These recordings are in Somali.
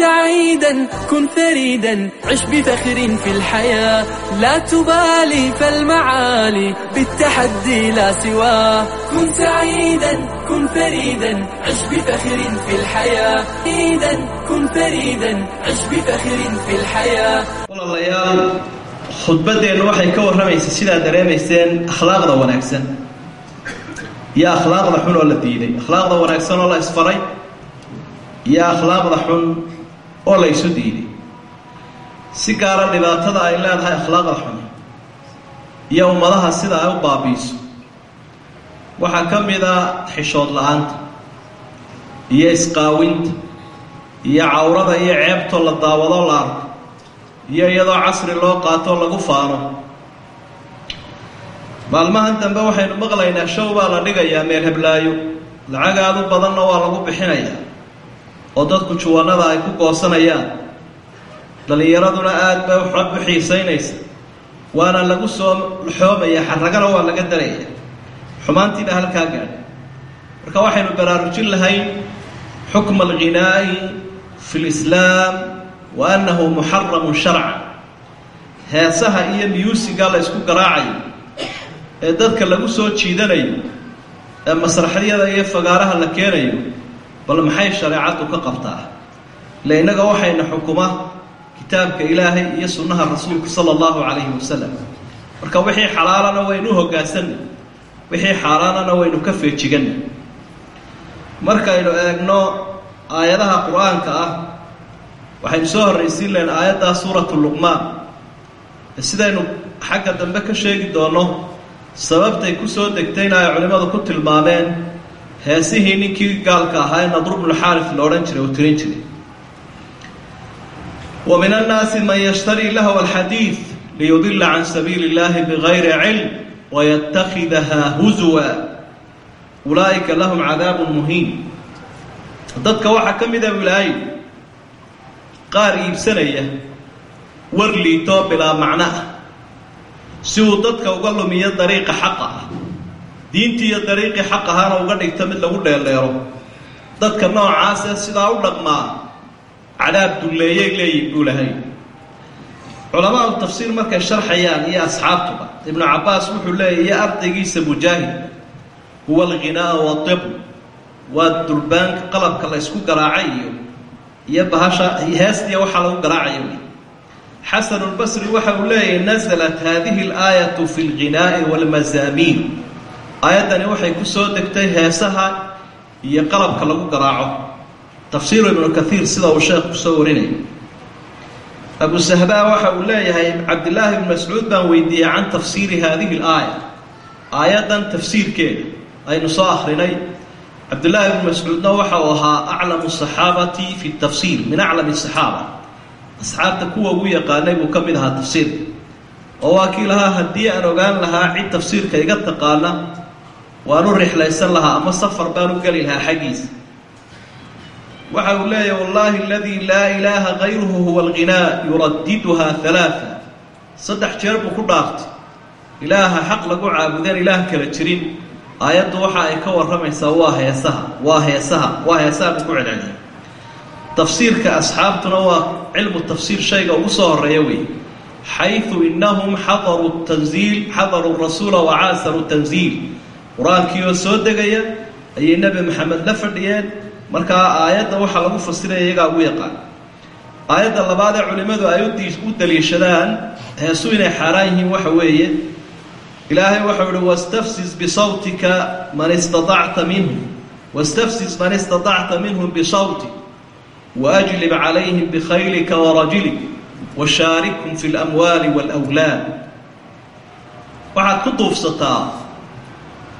سعيدا كن فريدا عش بفخر في الحياة لا تبالي فالمعالي بالتحدي لا سواه كن سعيدا كن فريدا عش بفخر في الحياة فريدا كن فريدا عش بفخر في الحياة walaalayaal khudbaddeennu waxay ka warramaysa sidaa dareemayseen akhlaaqda wanaagsan iyo akhlaaqda xun oo la diiday akhlaaqda wanaagsan oo la isfaray iyo akhlaaqda xun oo la isu diiday si gaara dhibaatada ay leedahay akhlaaqda xun iyo ummadaha sida ay u baabiiso waxaa ka mid a xishood la'aanta iyo isqaawinta iyo cawrada iyo ceebtoo la daawado la arko iyo iyadoo casri loo qaatoo lagu faano. Maalmahan dambe waxaynu maqlaynaa show baa la dhigayaa meel heblaayo lacag aada u badanna waa lagu bixinayaa oo dadku juwanada ay ku goosanayaan. Dhallinyaraduna aada bay u xiisaynaysa waana lagu soo xoomaya xaragana waa laga daraya xumaantiina halkaa gaadha marka waxaynu baraarujin lahayn xukma alghinaa'i fi lislaam wa annahu muxaramun sharcan. Heesaha iyo miyuusiga la ysku garaacayo ee dadka lagu soo jiidanayo ee masraxyada iyo fagaaraha la keenayo bal maxay shareecaddu ka qabtaa? Ile innaga waxayna xukuma kitaabka ilaahay iyo sunnaha rasuulka sala allahu calayhi wasalam marka wixii xalaalana waynu hoggaansanna wixii xaaraanana waynu ka feejiganna markaynu eegno aayadaha qur'aanka ah waxaynu soo horraysiin lahayn aayaddaa suuratu luqmaan. Sidaynu xagga dambe ka sheegi doonno sababtay ku soo degtayna ay culimmadu ku tilmaameen heesihii ninkii gaalka ahaa ee nadrubnulxaarif la odhan jiray oo tirin jiray. Wa min annaasi man yashtarii lahwa alxadiid liyudila can sabiili اllahi bigayri cilm wayatakidaha huzwa. Ulaa'ika lahum cadaabun muhiin dadka waxaa ka mida wilaayo qaar iibsanaya war liitoo bilaa macno ah si uu dadka uga lumiyo dariiqa xaqa ah diintii iyo dariiqii xaq ahaana uga dhigta mid lagu dheeldheero. Dadka noocaasee sidaa u dhaqmaa cadaab dulleeyay leeyihiin buu lahay culamaadu tafsiir markay sharxayaan iyo asxaabtuba ibnu cabbaas wuxuu leeyahy iyo ardaygiisa mujaahid huwa alghinaa wadib waa durbaanka qalabka la ysku garaacay iyo iyo bahasha heestiya waxaa lagu garaacaya wey xasanu lbasri waxa uu leeyahay nasalat hadihi alaayatu fi lghinaa'i waalmazaamiin aayaddani waxay ku soo degtay heesaha iyo qalabka lagu garaaco. Tafsiiru ibnu kaiir sida uu sheekh ku soo warinaya abu sahbaa waxa uu leeyahay cabdillaahi ibnu mascuud baan weydiiyey can tafsiiri hadihi alaaya. Aayaddan tafsiirkeeda aynu soo akrinay cabdillaahi ibnu mascuudna waxa uu ahaa aclamu saxaabati fi tafsiir min aclami saxaaba. Asxaabta kuwa ugu yaqaanay buu ka mid ahaa tafsiirka oo waa kii lahaa haddii aan ogaan lahaa cid tafsiirka iga taqaana waan u rixlaysan lahaa ama safar baan u geli lahaa xaggiisa waxa uu leeyahy wallahi aladii laa ilaaha gayruhu huwa alghinaa yuradiduha halaaa saddex jeer buu ku dhaaftay ilaaha xaq lagu caabudeen ilaah kala jirin. Aayaddu waxa ay ka warramaysaa waa heesaha waa heesaha waa heesaha buu ku celceliyay tafsiirka asxaabtuna waa cilmu tafsiir shayga ugu soo horreeya weeye xayثu inahum xadaruu tanziil xadaruu rasuula wacaasaruu tanziil qur'aankii oo soo degaya ayay nebi maxamed la fadhiyeen. Markaa aayadda waxaa lagu fasiraya iyagaa ugu yaqaan. Aayadda labaad ee culimmadu ay u daliishadaan heesu inay xaaraan yihiin waxa weeye ilaahay waxau ihi wastafsis bisawtika man istaacta minhum wastafsis man istaacta minhum bisawti waajlib calayhim bikhaylika warajili washaarikhum fi اlamwaali wاlwlaad waxaad ku duufsataa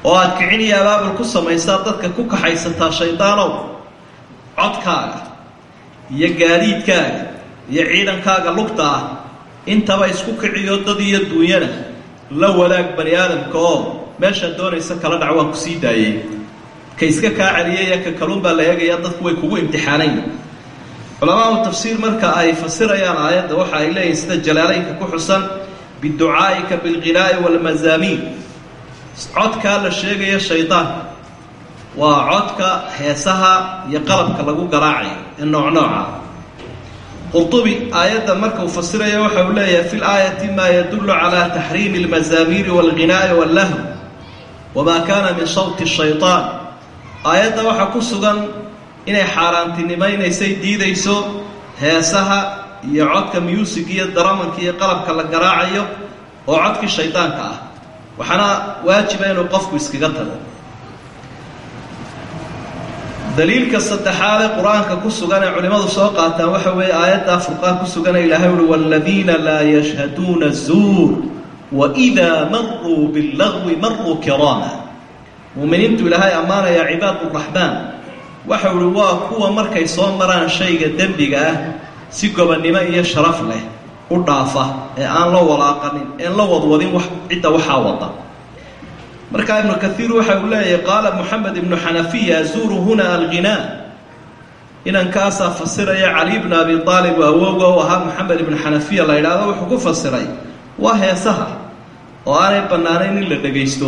oo aad kicin iyo abaabul ku samaysaa dadka ku kaxaysataa shaydaanow codkaaga iyo gaadiidkaaga iyo ciidankaaga lugta ah intaba isku kiciyo dad iyo duunyana la wadaag bani aadamka oo meeshaad doonaysa kala dhac waan ku sii daayey. Ka iska kaa celiyaya ka kaluun baa la eegaya dadku way kugu imtixaanayn. Culamaau tafsiir marka ay fasirayaan aayadda waxa ay leeyihiin sida jalaalaynka ku xusan biducaa'ika bilghinaa'i waalmazaamiin codkaa la sheegayo shaydaanka waa codka heesaha iyo qalabka lagu garaacayo ee nooc nooca ah. qurdubi aayadda marka uu fasiraya waxa uu leeyahay fi laayati maa yadullu calaa taxriimi almazaamiiri waalghinaai wallahwi wamaa kaana min sawti shaytaan aayadda waxaa ku sugan inay xaaraantinimaynaysay diidayso heesaha iyo codka muusig iyo daramanka iyo qalabka la garaacayo oo codkii shaydaanka ah waxaana waajiba inuu qofku iskaga tago. Daliilka saddexaad ee qur'aanka ku sugan ee culimmadu soo qaataan waxa weeye aayaddaa furqaan ku sugan ee ilaahay uhi waaladiina laa yashhaduuna zuur waidaa maruu billagwi maruu kiraama. Muuminiintu ilaahay ammaanayaa cibaaduraxmaan waxau uhi waa kuwa markay soo maraan shayga dembiga ah si gobonnimo iyo sharaf leh u dhaafa ee aan la walaaqanin een la wadwadin cidda waxaa wada. Markaa ibnu kaiir waxa uu leeyahay qaala moxamed ibnu xanafiya azuuru huna alghinaa inankaasaa fasiraya cali bnu abi aalib awowga u ahaa moxamed ibnu xanafiya la yidhaahdo wuxuu ku fasiray waa heesaha oo aanay bannaanayn in la dhegaysto.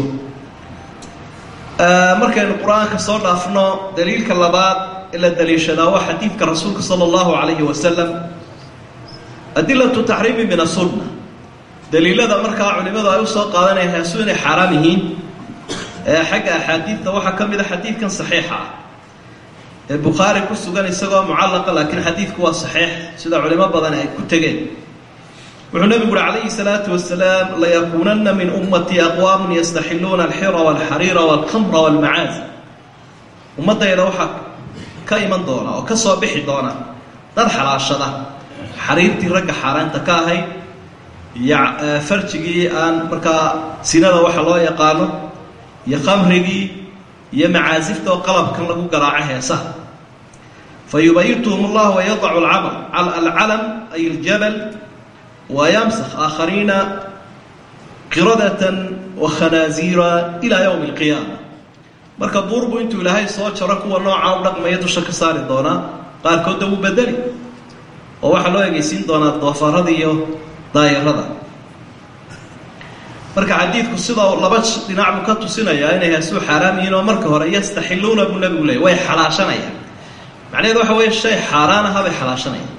Markaynu qur'aanka soo dhaafno daliilka labaad ee la daliishadaa waa xadiidka rasuulka sala allahu calayhi wasalam adilatu taxriimi min asunna daliilada markaa culimadu ay u soo qaadanaya heesu inay xaaraam yihiin. Ee xagga axaadiidta waxaa ka mid a xadiidkan saxiixa ah. Ku sugan isagoo mucallaqa laakiin xadiidku waa saxiix sida culimo badan ay ku tegeen. Wuxuu nebigu uhi calayhi salaatu wasalaam layakuunanna min ummatii aqwaamun yastaxiluuna alxira walxariira walkamra walmacaazi ummaddayda waxaa ka iman doona oo ka soo bixi doona dad xalaashada xariirtii ragga xaaraanta ka ahayd iyo farjigii aan markaa sinada waxa loo yaqaano iyo khamrigii iyo macaasifta oo qalabkan lagu garaaco heesaha. Fa yubayituhum wayadacu alcalam ay aljabal wayamsakh aakhariina qiradatan wa khanaaziira ilaa yowmi alqiyaama marka buurbu intuu ilaahay soo jaro kuwa noocaa u dhaqmaya dusha ka saari doonaa qaarkoodda wuu bedeli oo waxaa loo egeysiin doonaa doofaarada iyo daayarada marka xadiidku sida laba dhinac buu ka tusinayaa inay heesuu xaaraam yihiin oo marka hore yastaxiluuna buu nabigu leeyay way xalaashanayaan. Macnaheedu waxa weeye shay xaaraan aha bay xalaashanayaan.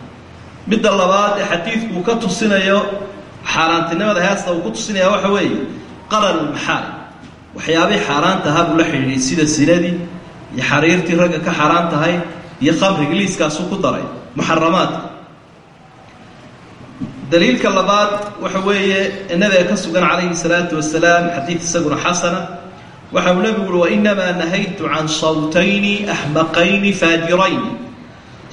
Midda labaad ee xadiidku ka tusinayo xaaraantinimada heesta uu ku tusinaya waxa weeye qaralulmaxaarim waxyaabay xaaraanta ahaa buu la xidhiidhay sida sinadii iyo xariirtii ragga ka xaaraan tahay iyo khamrigi liiskaasuu ku daray muxaramaadka daliilka labaad waxa weeye nabiga ka sugan calayhi salaatu wasalaam xadiid isaguna xasana waxa uu nebigu uhi wainamaa nahaytu can sawtayni axmaqayni faadirayni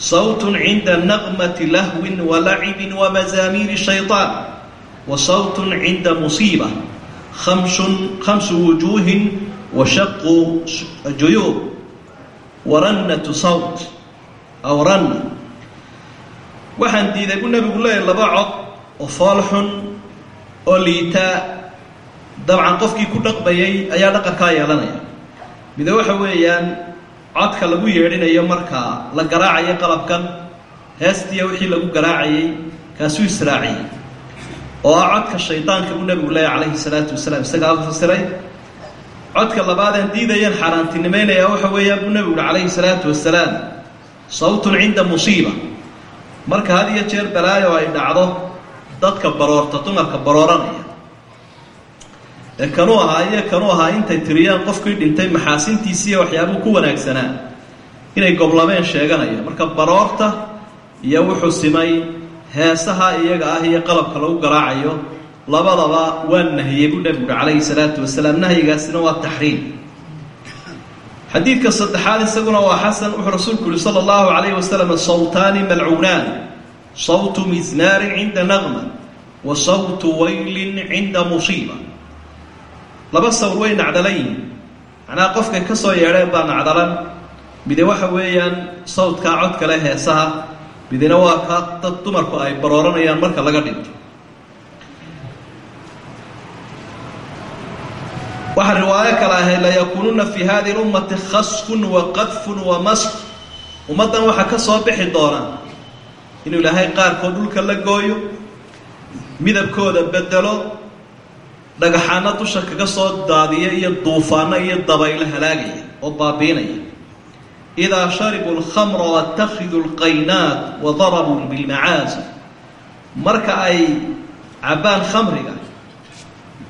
sawtun cinda naqmati lahwin walacibin wamazaamiiri shayطaan wa sawtun cinda musiiba. Kamsun khamsu wujuuhin wa juyuub. Warannatu sawt. Aw ranna waxaan diiday buu nebigu leeyahy laba cod oo fool oo liitaa dabcan qofkii ku dhaqmayay ayaa dhaqankaa yeelanaya. Mide waxa weeyaan codka lagu yeedhinayo markaa la garaacayo qalabkan heestiya wixii lagu garaacayay kaasuu israaciyey oo ah codka shaydaanka buu nebigu leeyahy calayhi salaatu wasalaam isagaa fasiray. Codka labaadeen diidayeen xaaraantinimaynaya waxa weeyaan buu nebigu uhi calayhi salaatu wasalaam sawtun cinda musiiba. Marka had iyo jeer balaayo ay dhacdo dadka baroorta dumarka barooranaya. Ee kanuu ahaa iyo kanuu ahaa intay tiriyaan qofkii dhintay maxaasintiisiiyo waxyaabuu ku wanaagsanaa. Inay goblameen sheeganaya. Marka baroorta iyo wuxuu simay heesaha iyaga ah iyo qalabka lagu garaacayo labadaba waa nahiyey buu nebigu uhi calayhi salaatu wasalaam nahyigaasina waa taxriim. Xadiidka saddexaad isaguna waa xasan wuxuu rasuulku yihi sala allahu calayhi wasalam sawtaani malcuunaan sawtu misnaarin cinda naqma wa sawtu waylin cinda musiiba laba sawr way nacdalan yihiin macnaha qofkay ka soo yeedheen baa nacdalan. Mide waxa weeyaan sawdkaa cod kale heesaha midina waa ka dad dumarku ay barooranayaan marka laga dhinto. Waxaa riwaayo kale ahayd layakuununa fi hadihi lummati inuu ilaahay qaarkood dhulka la gooyo midabkooda bedelo dhagaxaano dusha kaga soo daadiya iyo duufaano iyo dabaylo halaagaya oo baabiinaya. Idaa sharibuu lkhamra watakiduu lqaynaat wadarabuu bilmacaasi marka ay cabbaan khamriga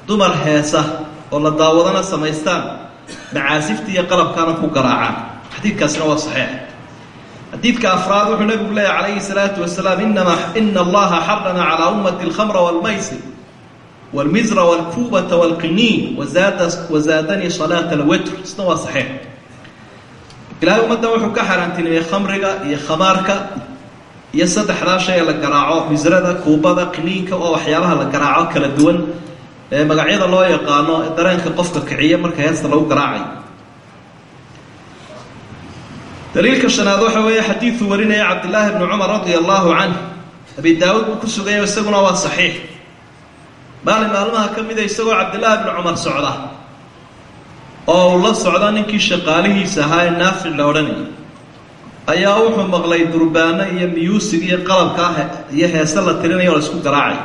dumar heesa oo la daawadana samaystaan macaasifta iyo qalabkaana ku garaacaan. Xadiidkaasina waa saxiix xadiidka afraad wuxuu nabigu leeyahy calayhi salaatu wasalaam inama ina allaha xarama calaa ummati alkhamra walmaysir wاlmizra wاlkuubata wاlqiniin wazaada wazaadanii salaata alwitr isna waa saxiix ilaahay ummaddan wuxuu ka xaaraantinimay khamriga iyo khamaarka iyo saddexdaa shay ee la garaaco misrada kuubada qiniinka waa waxyaabaha la garaaco kala duwan ee magacyada loo yaqaano dareenka qofka kiciya marka heesta lagu garaacayo daliilka shanaad waxa weeye xadiiduu warinaya cabdillaahi bni cumar radia allahu canh abi daawuud buu ku suganya isaguna waa saxiix. Maalin maalmaha ka mida isagoo cabdillaahi bni cumar socda oo uu la socda ninkii shaqaalihiisa ahaa ee naafic la odhanayay ayaa wuxuu maqlay durbaano iyo miyuusig iyo qalabka ah iyo heese la tirinayo la isku garaacay.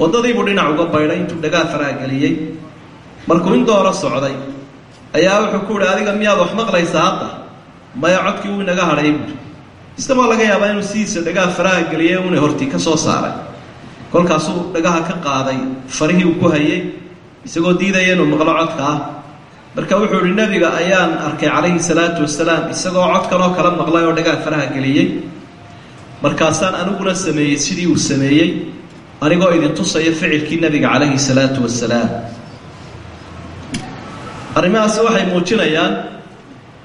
Waddadiibuu dhinac uga baydhay intuu dhagaa faraageliyey markuu in dooro socday ayaa wuxuu ku yihi adiga miyaad wax maqlaysaa hadda maya codkii uu inaga hadhay buuri isagoo laga yaabaa inuu sidiisa dhagaha faraha geliyey una horti ka soo saaray. Kolkaasuu dhagaha ka qaaday farihii uu ku hayey isagoo diidaya inuu maqlo codka ah. Marka wuxuu ihi nebiga ayaan arkay calayhi salaatu wasalaam isagoo codkan oo kala maqlay oo dhagaha faraha geliyey. Markaasaan aniguna sameeyey sidii uu sameeyey anigoo idin tusaya ficilkii nebiga calayhi salaatu wasalaam arrimahaasi waxay muujinayaan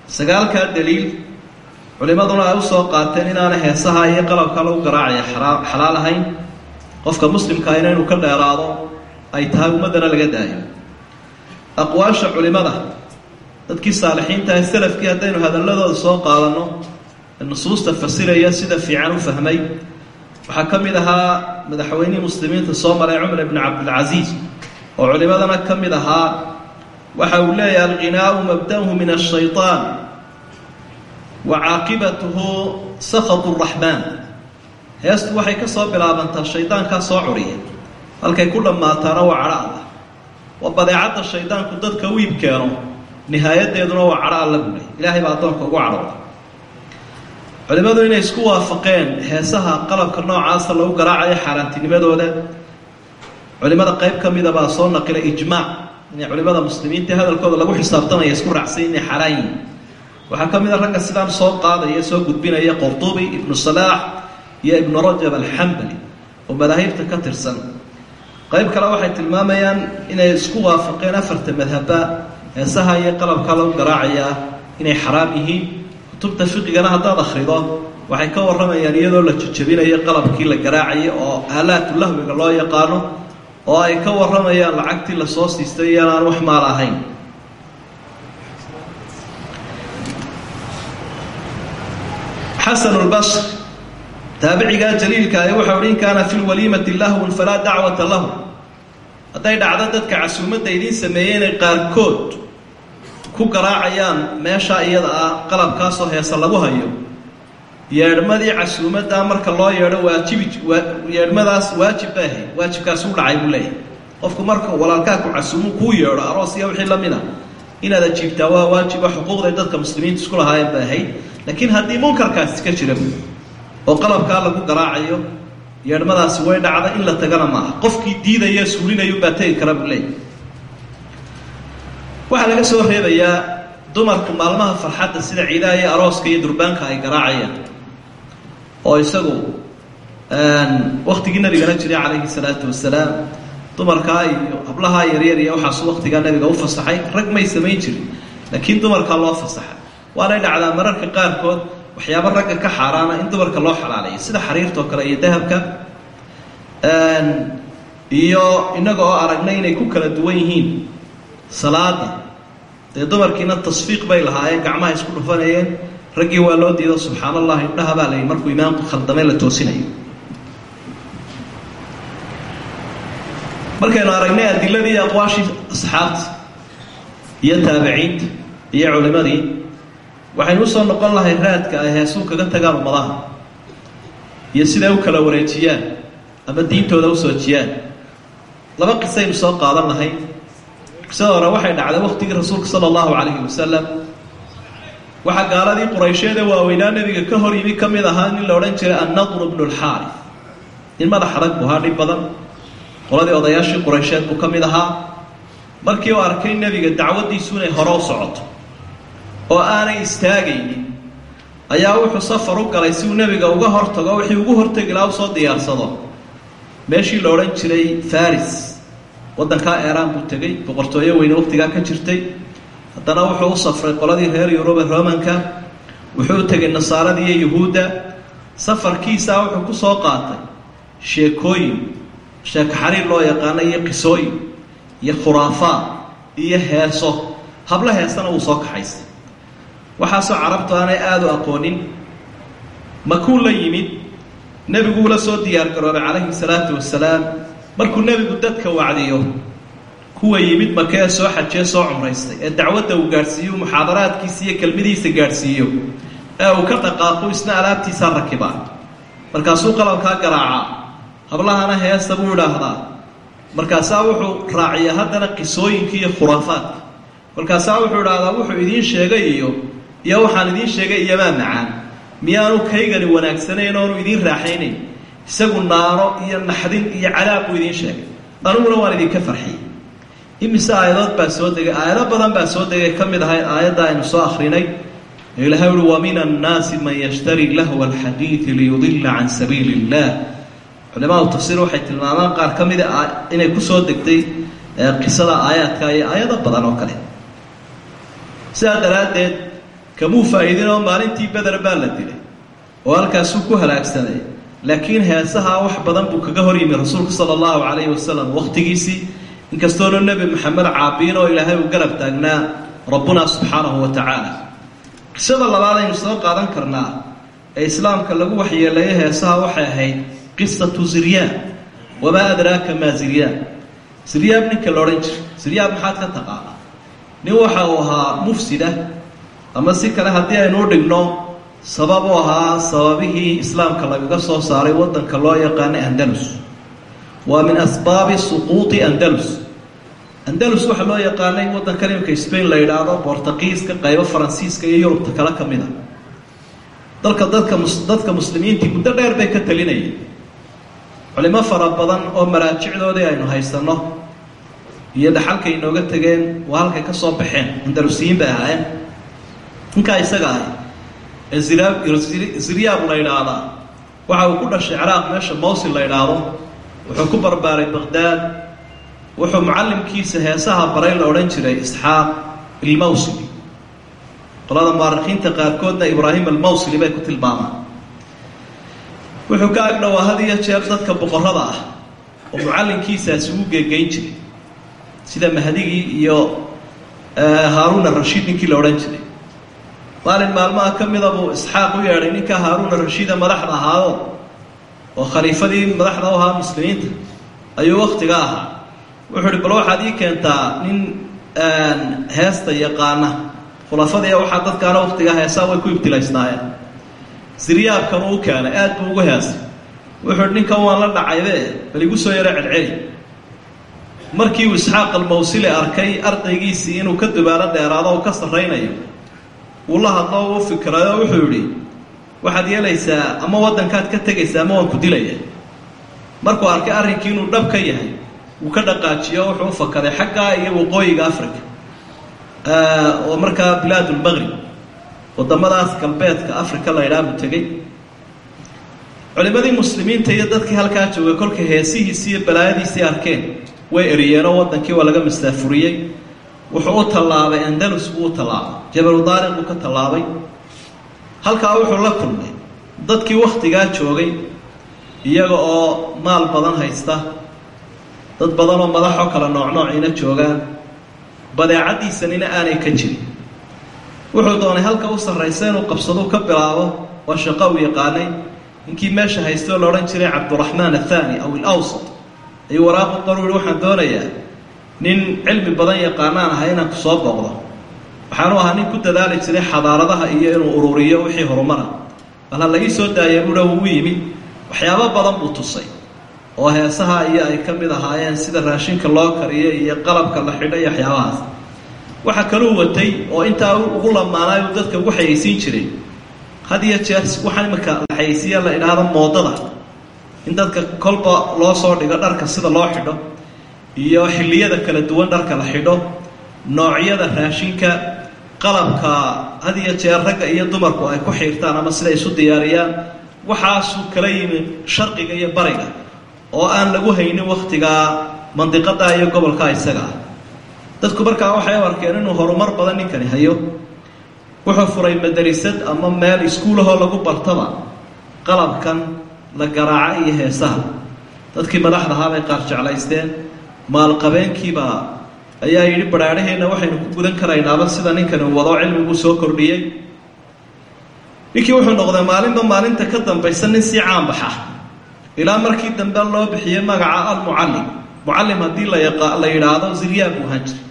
sagaalkaa daliil culimmaduna ay u soo qaateen inaana heesaha iyo qalabka lagu garaacaya xalaal ahayn. Qofka muslimkaahina inuu ka dheeraado ay tahay ummaddana laga daayo. Aqwaasha culimada dadkii saalixiinta ee salafkii haddaynu hadalladooda soo qaadanno nusuusta fasiraya sida fiican u fahmay waxaa ka mid ahaa madaxweynihii muslimiinta soo maray cumar ibni cabdilcasiis oo culimadana ka mid ahaa waxa uu leeyahay alghinaau mabda'uhu min ashayطaan wa caaqibatuhu sakatu raxmaan heestu waxay ka soo bilaabantaa shaydaankaa soo curiya halkay ku dhammaataana waa cadho allah. Waa badeecadda shaydaanku dadka u iib keeno nihaayadeeduna waa cadho alla bulay ilaahay baa addoonka ugu cadhooda culimmadu inay isku waafaqeen heesaha qalabka noocaasa lagu garaacayo xaaraantinimadooda. Culimada qayb ka baa soo naqilay ijmaac inay culimada muslimiinta hadalkooda lagu xisaabtamaya isku raacsan inay xaraan yihiin waxaa ka mid a ragga sidaan soo qaadaya soo gudbinaya qurtubi ibnu salaax iyo ibnu rajab alxambali oo madaahibta ka tirsan. Qayb kale waxay tilmaamayaan inay isku waafaqeen afarta madhaba heesaha iyo qalabka lagu garaacayaa inay xaraam yihiin. Kutubta fiqigana haddaad akhrido waxay ka warramayaan iyadoo la jejabinayo qalabkii la garaacayay oo aalaatu lahwiga loo yaqaano oo ay ka warramayaan lacagtii la soo siistay iyana aan wax maal ahayn. Xasan lbasr taabicigaa jaliilka ahi waxau hi in kaana fi lwaliimati lahwun falaa dacwata lahu. Hadday dhacdo dadka casuumadda idiin sameeyey inay qaarkood ku garaacayaan meeshaa iyada ah qalabkaasoo heese lagu hayo yeedhmadii casuumaddaa marka loo yeedho waajibi yeedhmadaas waajib bay ahayd. Waajibkaasi u dhacay buu leeyahay. Qofku marka walaalkaa ku casuumu kuu yeedho aroos iyo wixii la mid a inaad ajiibtaa waa waajiba xuquuqday dadka muslimiinta isku lahaayeen bay ahayd. Laakiin haddii munkarkaasi ka jira oo qalabkaa lagu garaacayo yeedhmadaasi way dhacda in la tagana maaha. Qofkii diidaya suulinayu baa tegi kara buu leeyahy waxaa laga soo reebayaa dumarku maalmaha farxadda sida ciidaha iyo arooska iyo durbaanka ay garaacayaan oo isagu waktigii nabigana jiray calayhi salaatu wasalaam dumarkaa iyo hablahaa yaryar iyo waxaasu waktigaa nabiga u fasaxay rag may samayn jirin laakiin dumarkaa loo fasaxay waanay dhacdaa mararka qaarkood waxyaaba ragga ka xaaraana in dumarka loo xalaalayo sida xariirtoo kale iyo dahabka iyo innaga oo aragnay inay ku kala duwan yihiin salaada dee dumarkiina tasfiiq bay lahaayeen gacmaha isku dhufanayeen raggii waa loo diido subxaan allah indhaha baa layihi markuu imaamku khaldamay la toosinayo. Markaynu aragnay adiladii iyo aqwaashii asxaabta iyo taabiciinta iyo culimadii waxaynu u soo noqon lahay raadka ay heesuu kaga tagaan ummadaha iyo siday u kala wareejiyaan ama diintooda u soojiyaan laba qisaynu soo qaadan lahay. Qisada hore waxay dhacday waktigii rasuulka sala allahu calayhi wasalam waxaa gaaladii quraysheeda waaweynaa nebiga ka hor yimi ka mid ahaa nin la odhan jiray annadru bnu lxaari nin madax adag buu ahaa dhib badan. Qoladii odayaashii quraysheed buu ka mid ahaa. Markii uu arkay nebiga dacwaddiisu inay hore u socoto. Oo aanay istaagaynin ayaa wuxuu safar u galay si uu nebiga uga hortago wixii ugu hortegi laha u soo diyaarsado. Meeshii la odhan jiray faris. Waddankaa eeraan buu tegey boqortooyo weyne waqtigaa ka jirtay haddana wuxuu u safray qoladii reer yurube romanka wuxuu tegay nasaaradii iyo yuhuudda. Safarkiisaa wuxuu ku soo qaatay sheekooyin sheeko xariir loo yaqaano iyo qisooyin iyo khuraafaad iyo heeso. Hablo heesana wuu soo kaxaystay waxaasoo carabtu aanay aada u aqoonin. Makuu la yimid? Nebiguu la soo diyaar garoobay calayhi salaatu wasalaam. Markuu nebigu dadka wacdiyo kuwa yimid maka ee soo xajee soo cumraystay ee dacwadda uu gaadhsiiyo muxaadaraadkiisa iyo kelmadiisa gaadhsiiyo ee uu ka dhaqaaqo isna alaabtiisaa rakibaa markaasuu qalabkaa garaacaa. Hablahana heesta buu idhaahdaa markaasaa wuxuu raaciyaa haddana qisooyinkii iyo khuraafaadka. Markaasaa wuxuu idhaahdaa wuxuu idiin sheegay iyo iyo waxaan idiin sheegay iyomaa macaan. Miyaanu kaygani wanaagsanayn oonu idiin raaxaynayn. Isagu naaro iyo naxdin iyo cadaab buu idiin sheegay. Aniguna waan idinka farxiyey imise aayadood baa soo degay. Aayado badan baa soo degay. Ka mid ahayd aayadda aynu soo akrinay ilahay uhi wa min annaasi man yashtari lahwa alxadiidi liyudila can sabiili illah culimaadu tafsiir waxay tilmaamaan qaar ka mida inay ku soo degtay qisada aayaadka iyo aayado badan oo kale. Sidaa daraaddeed kamuu faa'iidin maalintii beder baa la dilay oo halkaasuu ku halaagsanay laakiin heesaha wax badan buu kaga hor yimi rasuulku sala allahu calayhi wasalam wakhtigiisii inkastoona nebi maxamed caabiin oo ilaahay uu garab taagnaa rabbuna subxaanahu wa tacaala. Qisada labaad aynu soo qaadan karnaa ee islaamka lagu waxyeeleeyo heesaha waxay ahayd qisatu ziryaab wamaa adraaka maa ziryaab ziryaab ninka la odhan jiray. Ziryaab maxaad ka taqaanaa? Nin waxa uu ahaa mufsida ama si kale haddii aynu u dhigno sabab u ahaa sababihii islaamka lagaga soo saaray waddanka loo yaqaanay andalus. Waa min asbaabi suquuti andalus andalus waxaa loo yaqaanay waddankan imika spain la yidhaahdo bortugiiska qaybo faransiiska iyo yurubta kale ka mid a dalka dadka mus dadka muslimiintii muddo dheer bay ka talinayeen culimo fara badan oo maraajicdoodii aynu haysanno iyo dhaxalkay inooga tegeen waa halkay ka soo baxeen. Andalusiyiin bay ahaayeen. Ninkaa isaga ahay ee ziryaab la yidhaahdaa waxa uu ku dhashay ciraaq meesha mawsil la yidhaahdo wuxuu ku barbaaray baqdaad wuxuu mucallimkiisa heesaha baray la odhan jiray isxaaq ilmawsili qolada muarikiinta qaarkoodna ibraahim almawsili bay ku tilmaamaan. Wuxuu ka agdhowaa had iyo jeer dadka boqorada ah oo mucallinkiisaasi u geegeyn jiray sida mahdigii iyo haaruun arashiid ninkii la odhan jiray. Maalin maalmaha ka mida buu isxaaq u yeedhay ninka haaruun arashiida madaxda ahaado oo khaliifadii madaxda u ahaa muslimiinta ayuu waktiga ahaa wuxuu uhi bal waxaad ii keentaa nin heesta yaqaana. Khulafadiiya waxaa dadkaana waktigaa heesaa way ku ibtilaysnaayeen siryaabkan uu keenay aad buu ugu heesay wuxuu hi ninkan waan la dhacaybe bal igu soo yaro celceli. Markii uu isxaaq almawsili arkay ardaygiisii inuu ka dubaalo dheeraado oo ka sarraynayo wuu la hadlo uu fikirayo wuxuu yidhi waxaad yeelaysaa ama waddankaad ka tegaysaa ama waan ku dilaya markuu arkay arrinkii inuu dhab ka yahay wuu ka dhaqaajiyo wuxuu u fakaday xaggaa iyo waqooyiga africa oo markaa bilaadulmaqrib waddamadaas galbeedka africa la ydhaah buu culimadii muslimiinta iyo dadkii halkaa joogay kolkay heesihiisii iyo balaayadiisii arkeen way eriyeenoo waddankii waa laga mastaafuriyey wuxuu u tallaabay andalus buu u tallaabay jabalu daariq buu ka tallaabay. Halkaa wuxuu la kulmay dadkii wakhtigaa joogay iyaga oo maal badan haysta dad badan oo madaxoo kale noocnoociina joogaan badeecaddiisanina aanay ka jirin. Wuxuu doonay halka u sarraysa inuu qabsadu ka bilaabo waa shaqo uu yaqaanay. Ninkii meesha haystoo la odhan jiray cabduraxmaan athaani aw ilawsat ayuu waraaqu qaru yihi waxaan doonayaa nin cilmi badan yaqaanaan ahay inaan ku soo booqdo. Waxaanu ahaa nin ku dadaali jiray xadaaradaha iyo inuu ururiyo wixii horumara. Bal ha la ii soo daaya buuha wuu yimid. Waxyaabo badan buu tusay oo heesaha iyo ay ka mid ahaayeen sida raashinka loo kariyo iyo qalabka la xidho iyo waxyaabahaas. Waxaa kaluu watay oo intaa ugu lamaanaayu dadka ugu xayaysiin jiray. Had iyo jeer waxaa imika la xayaysiiya la idhaahdo moodada. In dadka kolba loo soo dhigo dharka sida loo xidho iyo xilliyada kala duwan dharka la xidho noocyada raashinka qalabka had iyo jeer ragga iyo dumarku ay ku xiirtaan ama siday isu diyaariyaan waxaasuu kala yimi sharqiga iyo bariga oo aan lagu haynin wakhtigaa mandiqada iyo gobolka isaga. Ah dadku markaa waxay u arkeen inuu horumar badan ninkani hayo. Wuxuu furay madarisad ama meel iskuulahoo lagu bartaba qalabkan la garaaca iyo heesaha. Dadkii madaxdahaa bay qaar jeclaysteen. Maalqabeenkiibaa ayaa yidhi badhaadhaheenna waxaynu ku gudan karaynaaba sida ninkani uu wado cilmiguu soo kordhiyey. Ninkii wuxuu noqday maalinba maalinta ka dambaysa nin sii caanbaxa ilaa markii dambe loo bixiyey magaca almucallim. Mucallim haddii la yidhaahdo ziryaab buu ahaan jiray.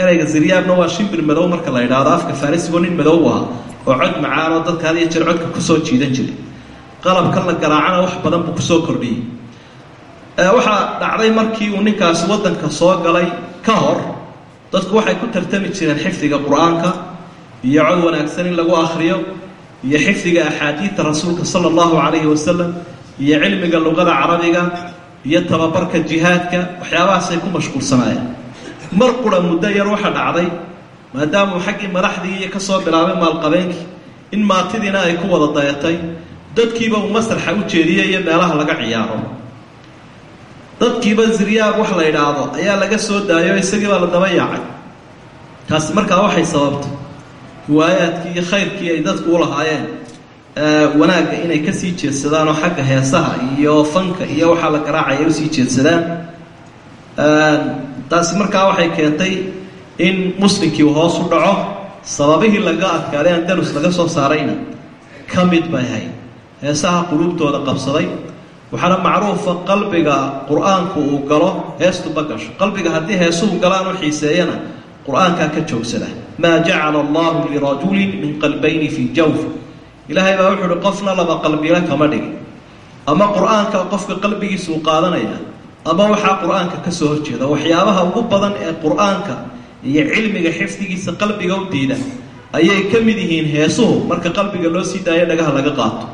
Ereyga ziryaabna waa shimbir madow marka la yidhaahdo. Afka farisigo nin madow aha oo cod macaan oo dadka had iyo jeer codka ku soo jiidan jiray. Qalabkan la garaacana wax badan buu ku soo kordhiyey. Waxaa dhacday markii uu ninkaasi waddanka soo galay ka hor dadku waxay ku tartami jireen xifdiga qur'aanka iyo cod wanaagsan in lagu akhriyo iyo xifdiga axaadiidta rasuulka sala allahu calayhi wasalam iyo cilmiga luqada carabiga iyo tababarka jihaadka waxyaabahaasay ku mashquulsanaayeen mar qura muddo yar waxa dhacday maadaamuu xaggii madaxdii ka soo bilaabay maalqabeenkii in maatidiina ay ku wada dayatay dadkiiba uu masraxa u jeediyey iyo meelaha laga ciyaaro. Dadkiiba ziryaab wax la idhaahdo ayaa laga soo daayo isagii baa la daba yaacay. Taasi markaa waxay sababtay hiwaayaadkii iyo khayrkii ay dadku u lahaayeen wanaagga inay ka sii jeedsadaan oo xagga heesaha iyo fanka iyo waxaa la garaacaya u sii jeedsadaan. Taasi markaa waxay keentay in muslimkii hoos u dhaco sababihii laga adkaaday andalus laga soo saarayna ka mid bay ahayd. Heesaha quluubtooda qabsaday waxaana macruufa qalbiga qur'aanku uu galo heestuba gasho. Qalbiga haddii heesuhu galaan u xiiseeyana qur'aankaa ka joogsada. Maa jacala allahu lirajulin min qalbayni fii jawf ilaahay baa wuxu uhi qofna laba qalbila kama dhigin. Ama qur'aanka qofka qalbigiisa uu qaadanaya ama waxaa qur'aanka ka soo horjeeda waxyaabaha ugu badan ee qur'aanka iyo cilmiga xifdigiisa qalbiga u diida ayay ka mid yihiin heesuhu. Marka qalbiga loo sii daayo dhagaha laga qaato.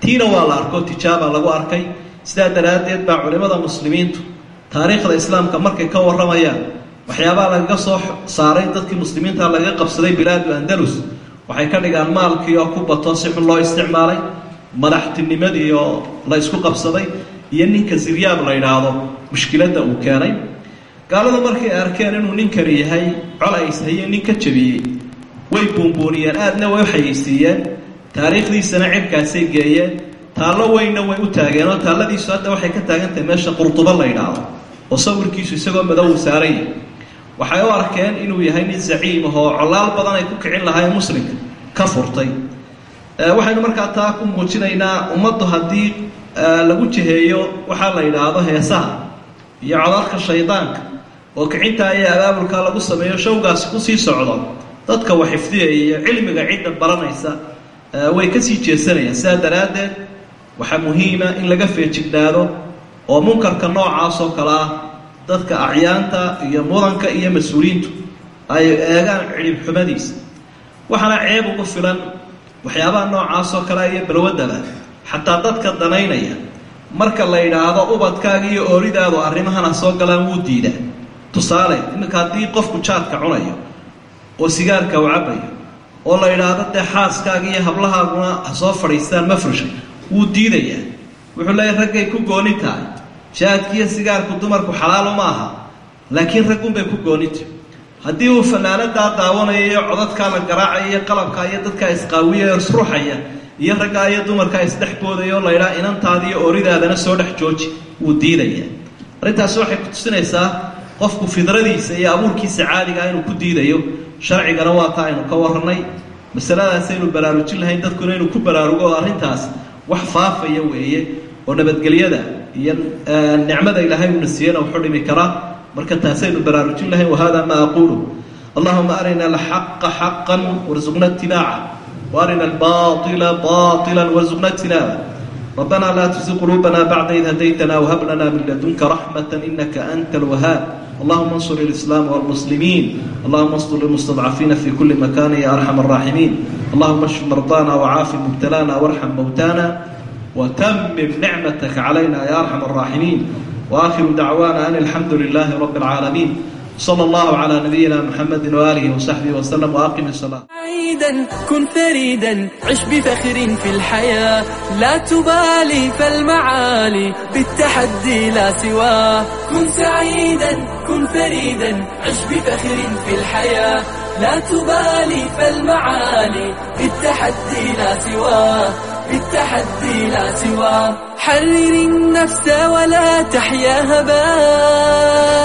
Tiina waa la arko tijaaba lagu arkay. Sidaa daraaddeed baa culimmada muslimiintu taariikhda islaamka markay ka warramayaan waxyaabaha lagaga soo saaray dadkii muslimiinta lagaga qabsaday bilaadu andalus waxay ka dhigaan maalkii oo ku bato si xun loo isticmaalay madaxtinimadii oo la isku qabsaday iyo ninka ziryaab la yidhaahdo mushkiladda uu keenay. Gaaladu markay arkeen inuu ninkani yahay col ay ishayeen nin ka jabiyey way buunbuuniyeen aadna way u xayeysiiyeen taariikhdiisana cirkaasay geeyeen taallo weynna way u taageen oo taalladiisu hadda waxay ka taagan tahay meesha qurdubo la yidhaahdo oo sawirkiisu isagoo madow uu saaran yahay waxay u arkeen inuu yahay nin zaciim ah oo colaal badan ay ku kicin lahaayeen muslimka ka furtay. Waxaynu markaa taa ku muujinaynaa ummaddu haddii lagu jiheeyo waxaa la yidhaahdo heesaha iyo codadka shaydaanka oo kicintaa iyo abaabulkaa lagu sameeyo showgaasi ku sii socdo. Dadka wax iyo cilmiga cidda baranaysa way ka sii jeesanayaan. Sidaa daraaddeed waxaa muhiima in laga feejignaado oo munkarka noocaas oo kale ah dadka acyaanta iyo mudanka iyo mas'uuliyiintu ay eegaan cidhibxumadiisa waxaana ceeb ugu filan waxyaabaha noocaas oo kale iyo balwadaba xataa dadka danaynaya marka la yidhaahdo ubadkaaga iyo ooridaadu arrimahana soo galaan wuu diidaa. Tusaale iminka haddii qofku jaadka cunayo oo sigaarka u cabayo oo la yidhaahdo dee xaaskaaga iyo hablahaaguna ha soo fadhiistaan mafrishka wuu diidayaa. Wuxuu leeyahy raggay ku gooni tahay jaadkiiyo sigaarku dumarku xalaalo ma aha laakiin raggunbay ku goonita haddii uu fanaanadaa daawanayo iyo codadkaa la garaacaya iyo qalabkaa iyo dadkaa isqaawiya isruxaya iyo raggaa iyo dumarkaa isdhex boodaya oo la ydhaa inantaada iyo ooridaadana soo dhex jooji wuu diidayaa. Arrintaasi waxay ku tusinaysaa qofku fidradiisa iyo abuurkiisa caadigaa inuu ku diidayo. Sharcigana waa taa aynu ka warranay masaladaas aynu baraarujin lahayn dadkuna inuu ku baraarugo arrintaas wax faafaya weeye oo nabadgelyada iyo e, nicmada ilaahay una siiyana wuxuu dhimi karaa marka taasaynu baraarujin lahayn wahada maa aquulu. Allahuma arina alxaqa xaqan warsuqna tibaaca waarina albaila baila warsuqna tinaaba rabbana laa tusi quluubana bacda id hadaytana whab lana min ladunka raxmata inaka anta alwahaab allahuma ansur ilislaama walmuslimiin allahuma asdur lilmustadcafiina fi kuli makan ya arxam araaximiin allahuma shf mardana wacaafi mubtalaana warxam mowtana وتمم نعمتك علينا يا أرحم الراحمين وآخر دعوانا أن الحمد لله رب العالمين صلى الله على نبينا محمد وآله وصحبه وسلم وأقم الصلاة عيدا كن فريدا عش بفخر في الحياة لا تبالي فالمعالي بالتحدي لا سواه كن سعيدا كن فريدا عش بفخر في الحياة لا تبالي فالمعالي بالتحدي لا سواه بالتحدي لا سوى حرر النفس ولا تحيا هباء